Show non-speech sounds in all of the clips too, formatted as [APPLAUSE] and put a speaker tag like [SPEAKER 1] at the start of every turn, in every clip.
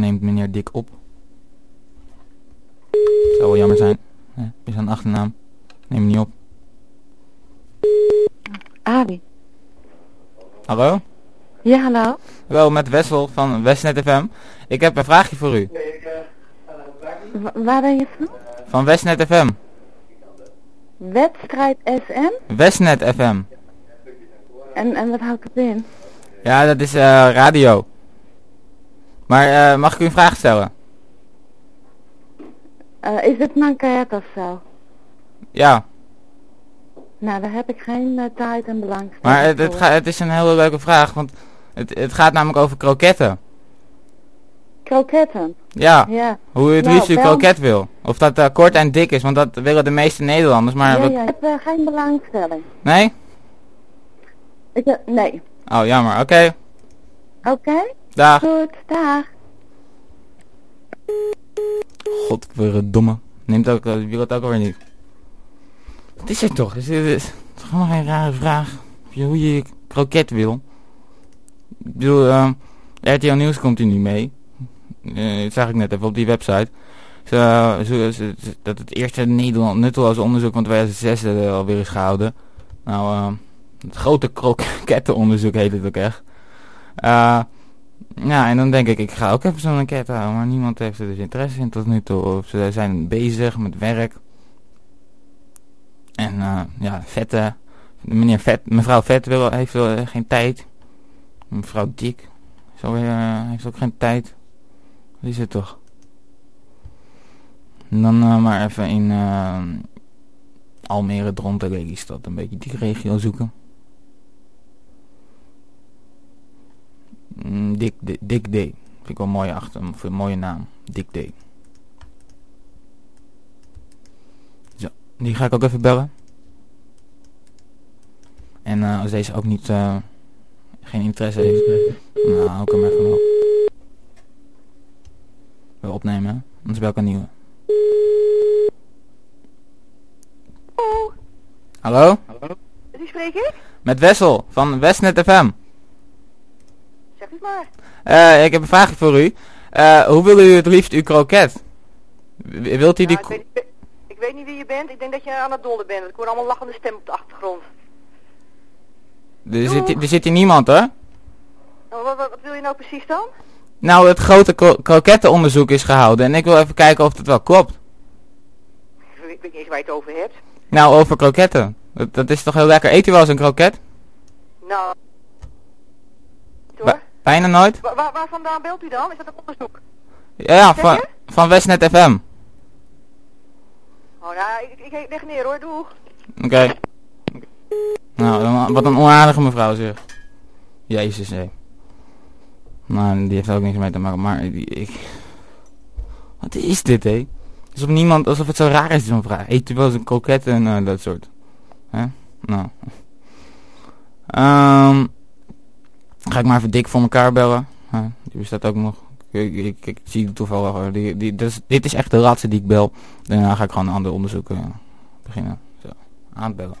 [SPEAKER 1] neemt meneer Dick op. Zou wel jammer zijn. Ja, is een achternaam. Neem hem niet op.
[SPEAKER 2] Ali.
[SPEAKER 1] Hallo?
[SPEAKER 2] Ja, hallo.
[SPEAKER 1] Hallo, met Wessel van Westnet FM. Ik heb een vraagje voor u.
[SPEAKER 2] Wa- waar ben je van?
[SPEAKER 1] Van Westnet FM.
[SPEAKER 2] Wedstrijd SM?
[SPEAKER 1] Westnet FM.
[SPEAKER 2] En, en wat houdt het in?
[SPEAKER 1] Ja, dat is eh, radio. Maar eh, mag ik u een vraag stellen?
[SPEAKER 2] Eh, is het Nankaret of zo?
[SPEAKER 1] Ja,
[SPEAKER 2] Nou, daar heb ik geen eh, tijd en belangstelling
[SPEAKER 1] maar het, het, ga- het is een hele leuke vraag, want het, het gaat namelijk over kroketten.
[SPEAKER 2] Kroketten?
[SPEAKER 1] Ja,
[SPEAKER 2] Ja.
[SPEAKER 1] hoe u het
[SPEAKER 2] Nou,
[SPEAKER 1] liefst uw kroket wil. Of dat kort en dik is, want dat willen de meeste Nederlanders. Maar we-
[SPEAKER 2] ja, ik heb geen belangstelling.
[SPEAKER 1] Nee?
[SPEAKER 2] Ik, eh, nee.
[SPEAKER 1] Oh, jammer. Oké,
[SPEAKER 2] Oké?
[SPEAKER 1] Dag.
[SPEAKER 2] Goed, dag.
[SPEAKER 1] Godverdomme. Neemt ook, uh, wil het ook alweer niet. Wat is het toch? Is het, is het is gewoon een rare vraag. Hoe je je kroket wil. Ik bedoel, eh, RTL Nieuws komt hier niet mee. Eh, dat zag ik net even op die website. Zo, zo, dat het eerste Nederland nutteloze onderzoek van 2006 eh, alweer is gehouden. Nou, eh, het grote krokettenonderzoek heet het ook echt. Ja, en dan denk ik, ik ga ook even zo'n enquête houden, maar niemand heeft er dus interesse in tot nu toe. Of ze zijn bezig met werk. En eh, ja, Vette, meneer Vet, mevrouw Vet wil, heeft wel, eh, geen tijd. Mevrouw Dik zo, eh, heeft ook geen tijd. Is het toch? En dan maar even in Almere, Dronten, Lelystad, een beetje die regio zoeken. Mm, Dick, D. Dick D. Vind ik wel een mooie achter, of een mooie naam. Dick D. Zo, die ga ik ook even bellen. En eh, als deze ook niet, eh, geen interesse heeft, nou, hou ik hem even op. Wil opnemen, hè? anders bel ik een nieuwe.
[SPEAKER 3] Oh,
[SPEAKER 1] Hallo?
[SPEAKER 3] wie spreek ik?
[SPEAKER 1] Met Wessel van Westnet FM.
[SPEAKER 3] Het maar.
[SPEAKER 1] Eh, ik heb een vraagje voor u. Eh, hoe wil u het liefst uw kroket? Wilt u die...
[SPEAKER 3] Nou, ik, weet, ik- ik weet niet wie je bent. Ik denk dat je aan het dollen bent. Ik hoor allemaal lachende stem op de achtergrond.
[SPEAKER 1] Er zit, hier- er zit hier niemand hoor.
[SPEAKER 3] Nou, wat, wat, wat wil je nou precies dan?
[SPEAKER 1] Nou, het grote kro krokettenonderzoek is gehouden en ik wil even kijken of het wel klopt.
[SPEAKER 3] Ik weet niet eens waar je het over hebt.
[SPEAKER 1] Nou, over kroketten. Dat, dat is toch heel lekker. Eet u wel eens een kroket?
[SPEAKER 3] Nou. Hoor.
[SPEAKER 1] Bijna nooit?
[SPEAKER 3] Wa- waar, waar vandaan belt u dan? Is dat een onderzoek?
[SPEAKER 1] Ja, van, van Westnet FM.
[SPEAKER 3] Oh, nou, ik, ik, leg neer hoor. Doeg.
[SPEAKER 1] Oké. Nou, dan- wat een onaardige mevrouw zeg. Jezus, hé. Nou, die heeft ook niks mee te maken, maar die, ik... Wat is dit, hé? Alsof niemand, alsof het zo raar is, zo'n vraag. Eet u wel eens een kroket en eh, dat soort. Hè? Nou. Ehm ga ik maar even dik voor elkaar bellen. Hè, die bestaat ook nog. Ik, ik, zie toevallig. hoor. Die, die, dit, is, dit is echt de laatste die ik bel. Daarna ga ik gewoon een ander onderzoek eh, beginnen. Zo, aanbellen.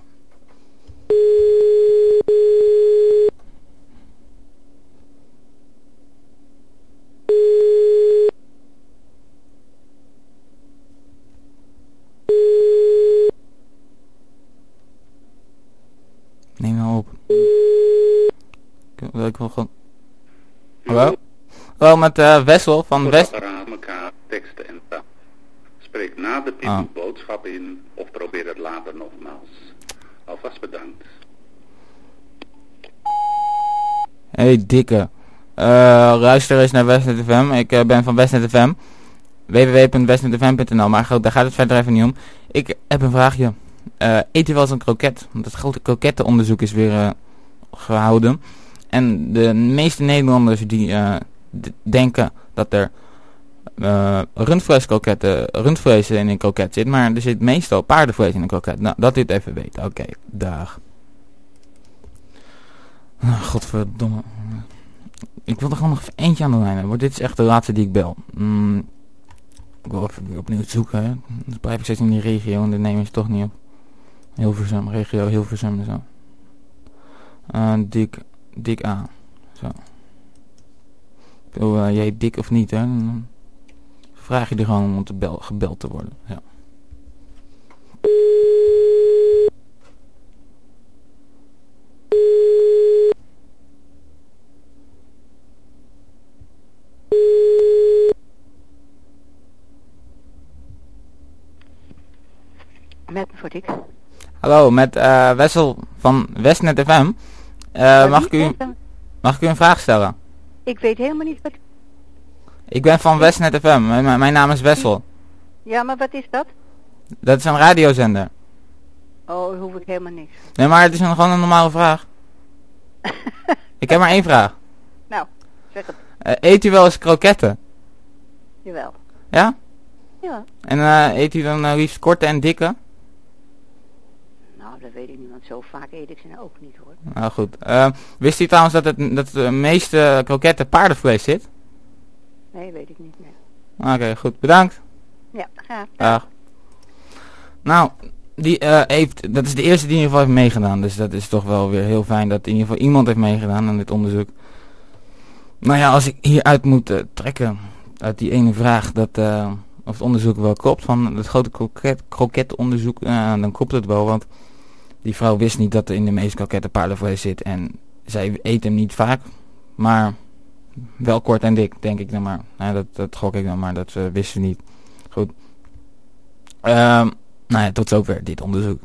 [SPEAKER 1] Neem nou op. Wil, ik wil gewoon... Hallo? Hallo, met eh, Wessel van West...
[SPEAKER 4] Elkaar teksten en taal. Spreek na de piep
[SPEAKER 1] Ah.
[SPEAKER 4] boodschap in of probeer het later nogmaals. Alvast bedankt.
[SPEAKER 1] Hey dikke. Eh luister eens naar Westnet FM. Ik eh, ben van Westnet FM. www.westnetfm.nl Maar goed, daar gaat het verder even niet om. Ik heb een vraagje. Eh eet u wel eens een kroket? Want het grote krokettenonderzoek is weer eh, gehouden. En de meeste Nederlanders die d- denken dat er eh rundvleeskroketten, rundvlees in een kroket zit. Maar er zit meestal paardenvlees in een kroket. Nou, dat het even weet. Oké, dag. Ah, godverdomme. Ik wil er gewoon nog even eentje aan de lijn hebben. Dit is echt de laatste die ik bel. Mm, ik wil even opnieuw zoeken. Hè. Dan blijf ik steeds in die regio en dan nemen ze toch niet op. Hilversum, regio Hilversum en zo. Eh, dik, dik A. Zo. Eh, heet dik of niet, hè? Dan vraag je er gewoon om te bel, gebeld te worden. Ja.
[SPEAKER 2] Met voor.
[SPEAKER 1] Hallo, met eh, Wessel van Westnet FM. Eh, mag, ik u, mag ik u een vraag stellen?
[SPEAKER 2] Ik weet helemaal niet wat...
[SPEAKER 1] Ik ben van Westnet FM. Mijn, naam is Wessel.
[SPEAKER 2] Ja, maar wat is dat?
[SPEAKER 1] Dat is een radiozender.
[SPEAKER 2] Oh, hoef ik helemaal niks.
[SPEAKER 1] Nee, maar het is een, gewoon een normale vraag. [LAUGHS] Ik heb maar één vraag.
[SPEAKER 2] nou, zeg het.
[SPEAKER 1] Eh, eet u wel eens kroketten?
[SPEAKER 2] Jawel.
[SPEAKER 1] Ja?
[SPEAKER 2] Ja.
[SPEAKER 1] En eh, eet u dan liefst korte en dikke?
[SPEAKER 2] Nou, dat weet ik niet, want zo vaak eet ik ze nou ook niet hoor.
[SPEAKER 1] Nou goed. Eh, wist u trouwens dat, het, dat de meeste kroketten paardenvlees zit?
[SPEAKER 2] Nee, weet ik niet. Nee.
[SPEAKER 1] Oké, goed. Bedankt.
[SPEAKER 2] Ja, graag.
[SPEAKER 1] Dag. Nou, die eh, heeft, dat is de eerste die in ieder geval heeft meegedaan. Dus dat is toch wel weer heel fijn dat in ieder geval iemand heeft meegedaan aan dit onderzoek. Nou ja, als ik hieruit moet eh, trekken, uit die ene vraag, dat, eh, of het onderzoek wel klopt, van het grote kroket, krokettenonderzoek, eh, dan klopt het wel. Want die vrouw wist niet dat er in de meeste kroketten paardenvlees zit. En zij eet hem niet vaak, maar wel kort en dik, denk ik dan maar. Nou, dat, dat gok ik dan maar, dat eh, wist ze niet. Goed. Ehm nou ja, tot zover dit onderzoek.